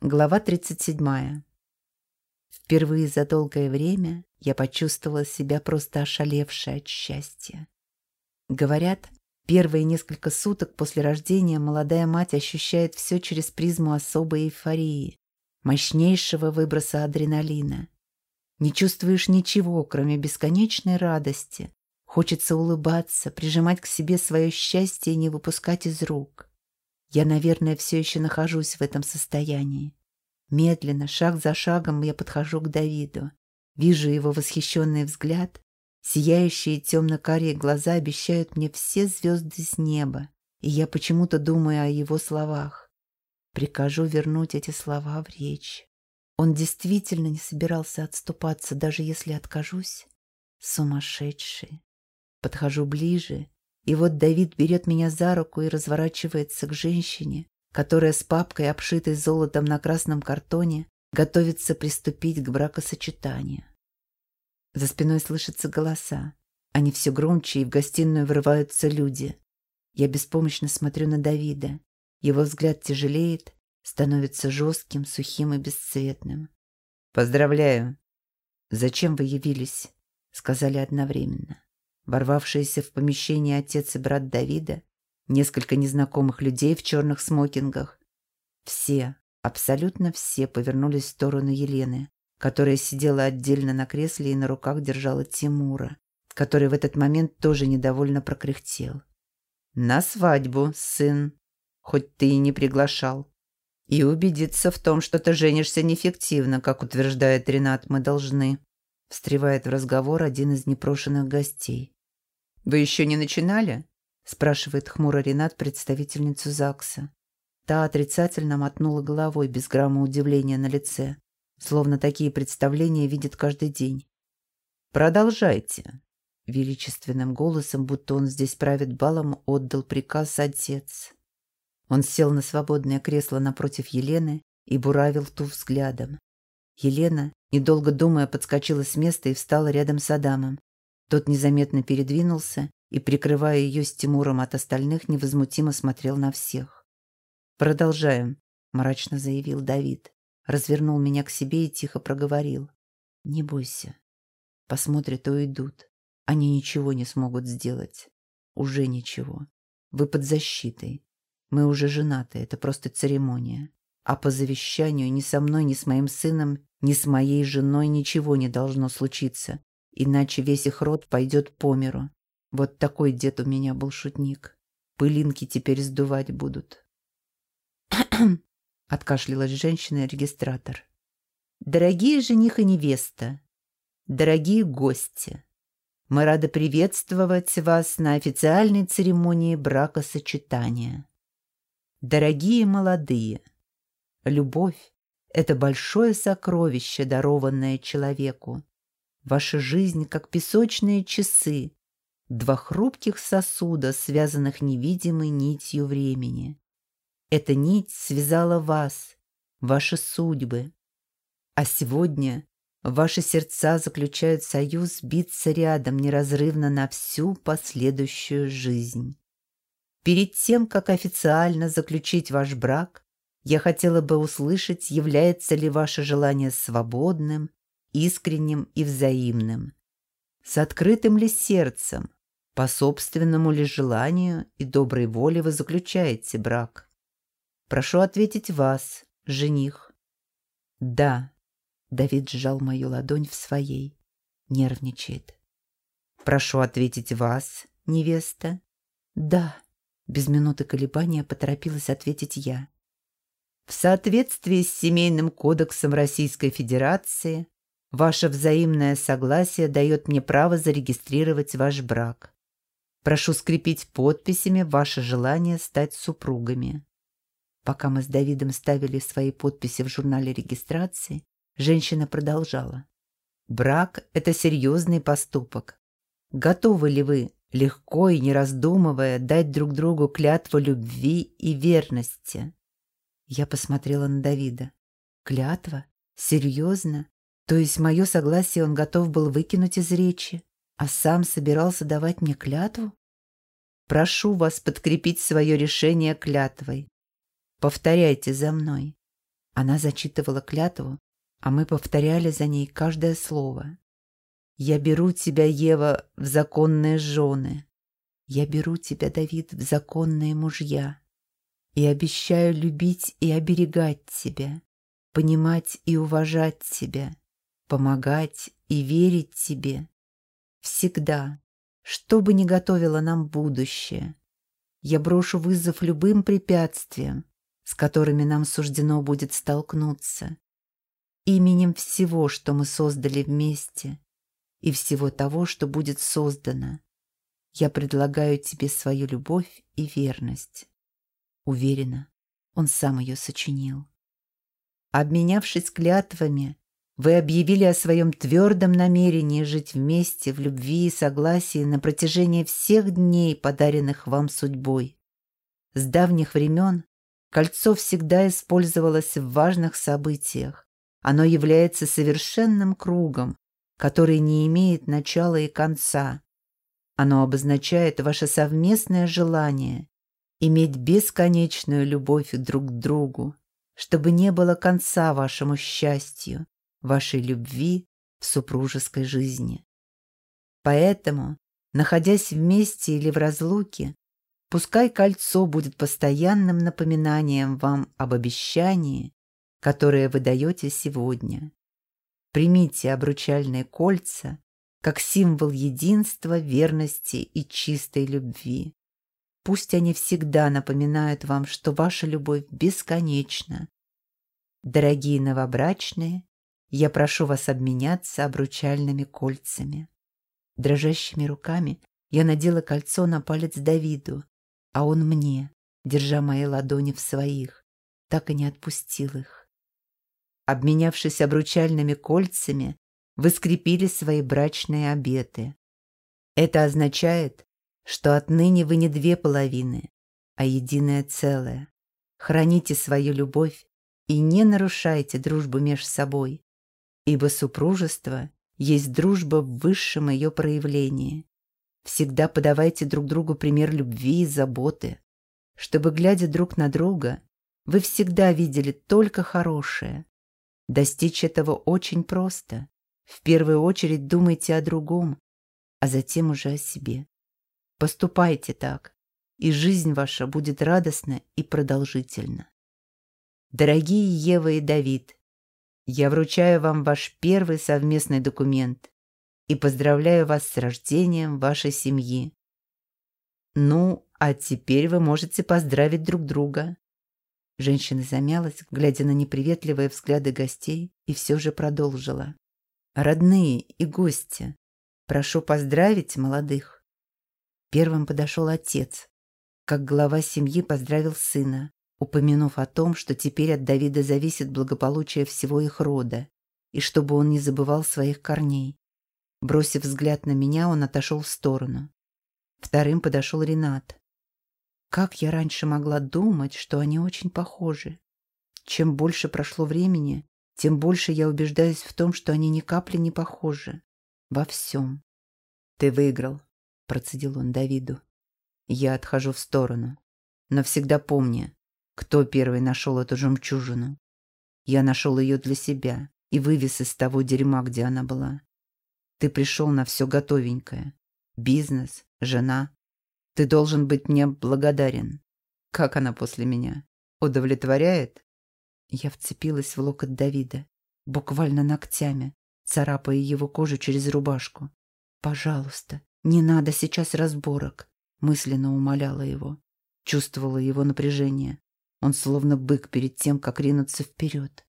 Глава 37. Впервые за долгое время я почувствовала себя просто ошалевшей от счастья. Говорят, первые несколько суток после рождения молодая мать ощущает все через призму особой эйфории, мощнейшего выброса адреналина. Не чувствуешь ничего, кроме бесконечной радости. Хочется улыбаться, прижимать к себе свое счастье и не выпускать из рук. Я, наверное, все еще нахожусь в этом состоянии. Медленно, шаг за шагом я подхожу к Давиду. Вижу его восхищенный взгляд. Сияющие темно-карие глаза обещают мне все звезды с неба. И я почему-то думаю о его словах. Прикажу вернуть эти слова в речь. Он действительно не собирался отступаться, даже если откажусь. Сумасшедший. Подхожу ближе и вот Давид берет меня за руку и разворачивается к женщине, которая с папкой, обшитой золотом на красном картоне, готовится приступить к бракосочетанию. За спиной слышатся голоса. Они все громче, и в гостиную врываются люди. Я беспомощно смотрю на Давида. Его взгляд тяжелеет, становится жестким, сухим и бесцветным. «Поздравляю!» «Зачем вы явились?» — сказали одновременно ворвавшиеся в помещение отец и брат Давида, несколько незнакомых людей в черных смокингах. Все, абсолютно все повернулись в сторону Елены, которая сидела отдельно на кресле и на руках держала Тимура, который в этот момент тоже недовольно прокряхтел. «На свадьбу, сын, хоть ты и не приглашал. И убедиться в том, что ты женишься неэффективно, как утверждает Ренат, мы должны», встревает в разговор один из непрошенных гостей. «Вы еще не начинали?» – спрашивает хмуро Ренат представительницу ЗАГСа. Та отрицательно мотнула головой без грамма удивления на лице, словно такие представления видит каждый день. «Продолжайте», – величественным голосом, будто он здесь правит балом, отдал приказ отец. Он сел на свободное кресло напротив Елены и буравил ту взглядом. Елена, недолго думая, подскочила с места и встала рядом с Адамом. Тот незаметно передвинулся и, прикрывая ее с Тимуром от остальных, невозмутимо смотрел на всех. «Продолжаем», — мрачно заявил Давид. Развернул меня к себе и тихо проговорил. «Не бойся. Посмотрят и уйдут. Они ничего не смогут сделать. Уже ничего. Вы под защитой. Мы уже женаты, это просто церемония. А по завещанию ни со мной, ни с моим сыном, ни с моей женой ничего не должно случиться иначе весь их род пойдет по миру. Вот такой дед у меня был шутник. Пылинки теперь сдувать будут. Откашлялась женщина-регистратор. Дорогие жених и невеста, дорогие гости, мы рады приветствовать вас на официальной церемонии бракосочетания. Дорогие молодые, любовь – это большое сокровище, дарованное человеку. Ваша жизнь, как песочные часы, два хрупких сосуда, связанных невидимой нитью времени. Эта нить связала вас, ваши судьбы. А сегодня ваши сердца заключают союз биться рядом неразрывно на всю последующую жизнь. Перед тем, как официально заключить ваш брак, я хотела бы услышать, является ли ваше желание свободным, искренним и взаимным. С открытым ли сердцем, по собственному ли желанию и доброй воле вы заключаете брак? Прошу ответить вас, жених. Да, Давид сжал мою ладонь в своей, нервничает. Прошу ответить вас, невеста. Да, без минуты колебания поторопилась ответить я. В соответствии с Семейным кодексом Российской Федерации Ваше взаимное согласие дает мне право зарегистрировать ваш брак. Прошу скрепить подписями ваше желание стать супругами. Пока мы с Давидом ставили свои подписи в журнале регистрации, женщина продолжала. Брак – это серьезный поступок. Готовы ли вы, легко и не раздумывая, дать друг другу клятву любви и верности? Я посмотрела на Давида. Клятва? Серьезно? То есть мое согласие он готов был выкинуть из речи, а сам собирался давать мне клятву? Прошу вас подкрепить свое решение клятвой. Повторяйте за мной. Она зачитывала клятву, а мы повторяли за ней каждое слово. «Я беру тебя, Ева, в законные жены. Я беру тебя, Давид, в законные мужья. И обещаю любить и оберегать тебя, понимать и уважать тебя, помогать и верить тебе. Всегда, что бы ни готовило нам будущее, я брошу вызов любым препятствиям, с которыми нам суждено будет столкнуться, именем всего, что мы создали вместе, и всего того, что будет создано. Я предлагаю тебе свою любовь и верность. Уверена, он сам ее сочинил. Обменявшись клятвами, вы объявили о своем твердом намерении жить вместе в любви и согласии на протяжении всех дней, подаренных вам судьбой. С давних времен кольцо всегда использовалось в важных событиях. Оно является совершенным кругом, который не имеет начала и конца. Оно обозначает ваше совместное желание иметь бесконечную любовь друг к другу, чтобы не было конца вашему счастью, вашей любви в супружеской жизни. Поэтому, находясь вместе или в разлуке, пускай кольцо будет постоянным напоминанием вам об обещании, которое вы даете сегодня. Примите обручальные кольца как символ единства, верности и чистой любви. Пусть они всегда напоминают вам, что ваша любовь бесконечна. Дорогие новобрачные, я прошу вас обменяться обручальными кольцами. Дрожащими руками я надела кольцо на палец Давиду, а он мне, держа мои ладони в своих, так и не отпустил их. Обменявшись обручальными кольцами, вы скрепили свои брачные обеты. Это означает, что отныне вы не две половины, а единое целое. Храните свою любовь и не нарушайте дружбу между собой, ибо супружество есть дружба в высшем ее проявлении. Всегда подавайте друг другу пример любви и заботы, чтобы, глядя друг на друга, вы всегда видели только хорошее. Достичь этого очень просто. В первую очередь думайте о другом, а затем уже о себе. Поступайте так, и жизнь ваша будет радостна и продолжительна. Дорогие Ева и Давид, я вручаю вам ваш первый совместный документ и поздравляю вас с рождением вашей семьи. Ну, а теперь вы можете поздравить друг друга. Женщина замялась, глядя на неприветливые взгляды гостей, и все же продолжила. «Родные и гости, прошу поздравить молодых». Первым подошел отец. Как глава семьи поздравил сына, упомянув о том, что теперь от Давида зависит благополучие всего их рода, и чтобы он не забывал своих корней. Бросив взгляд на меня, он отошел в сторону. Вторым подошел Ренат. Как я раньше могла думать, что они очень похожи? Чем больше прошло времени, тем больше я убеждаюсь в том, что они ни капли не похожи. Во всем. «Ты выиграл», — процедил он Давиду. Я отхожу в сторону. Но всегда помни, кто первый нашел эту жемчужину? Я нашел ее для себя и вывез из того дерьма, где она была. Ты пришел на все готовенькое. Бизнес, жена. Ты должен быть мне благодарен. Как она после меня? Удовлетворяет? Я вцепилась в локоть Давида, буквально ногтями, царапая его кожу через рубашку. «Пожалуйста, не надо сейчас разборок», мысленно умоляла его. Чувствовала его напряжение. Он словно бык перед тем, как ринуться вперед.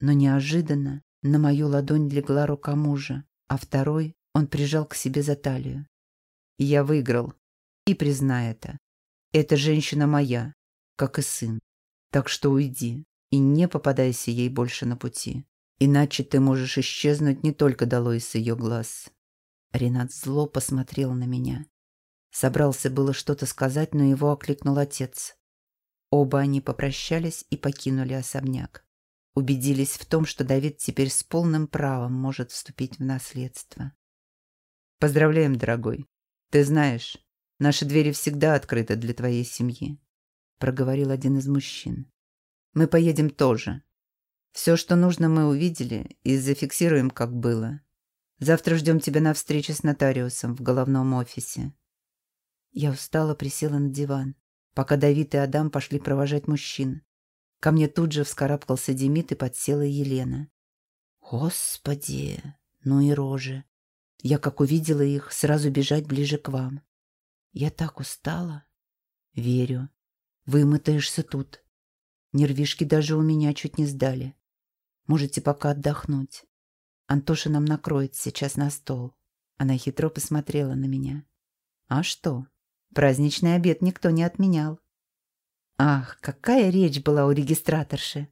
Но неожиданно на мою ладонь легла рука мужа, а второй он прижал к себе за талию. Я выиграл. И признай это. Эта женщина моя, как и сын. Так что уйди и не попадайся ей больше на пути. Иначе ты можешь исчезнуть не только долой с ее глаз. Ренат зло посмотрел на меня. Собрался было что-то сказать, но его окликнул отец. Оба они попрощались и покинули особняк. Убедились в том, что Давид теперь с полным правом может вступить в наследство. «Поздравляем, дорогой. Ты знаешь, наши двери всегда открыты для твоей семьи», проговорил один из мужчин. «Мы поедем тоже. Все, что нужно, мы увидели и зафиксируем, как было. Завтра ждем тебя на встрече с нотариусом в головном офисе. Я устало присела на диван, пока Давид и Адам пошли провожать мужчин. Ко мне тут же вскарабкался Демид и подсела Елена. Господи, ну и рожи. Я, как увидела их, сразу бежать ближе к вам. Я так устала. Верю. Вымотаешься тут. Нервишки даже у меня чуть не сдали. Можете пока отдохнуть. Антоша нам накроет сейчас на стол. Она хитро посмотрела на меня. А что? Праздничный обед никто не отменял. Ах, какая речь была у регистраторши.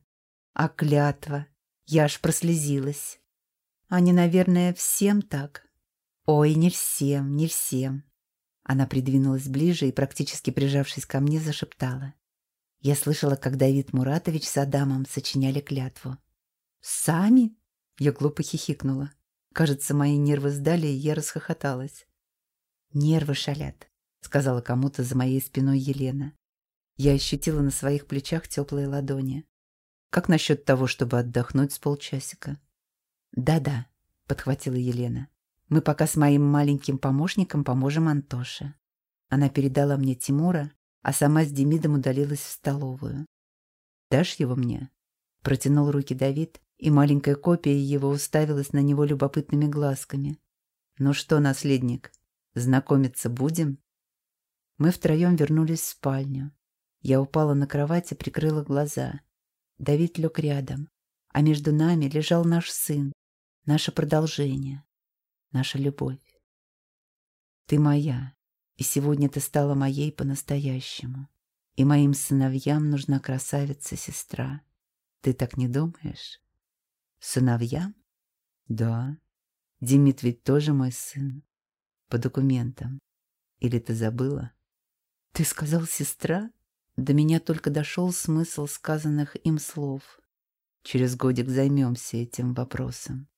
А клятва. Я аж прослезилась. Они, наверное, всем так. Ой, не всем, не всем. Она придвинулась ближе и, практически прижавшись ко мне, зашептала. Я слышала, как Давид Муратович с Адамом сочиняли клятву. «Сами?» Я глупо хихикнула. Кажется, мои нервы сдали, и я расхохоталась. «Нервы шалят», — сказала кому-то за моей спиной Елена. Я ощутила на своих плечах теплые ладони. «Как насчет того, чтобы отдохнуть с полчасика?» «Да-да», — подхватила Елена. «Мы пока с моим маленьким помощником поможем Антоше». Она передала мне Тимура, а сама с Демидом удалилась в столовую. «Дашь его мне?» Протянул руки Давид, и маленькая копия его уставилась на него любопытными глазками. «Ну что, наследник, знакомиться будем?» Мы втроем вернулись в спальню. Я упала на кровать и прикрыла глаза. Давид лег рядом, а между нами лежал наш сын, наше продолжение, наша любовь. Ты моя, и сегодня ты стала моей по-настоящему. И моим сыновьям нужна красавица-сестра. Ты так не думаешь? Сыновьям? Да. Демид ведь тоже мой сын. По документам. Или ты забыла? Ты сказал сестра? До меня только дошел смысл сказанных им слов. Через годик займемся этим вопросом.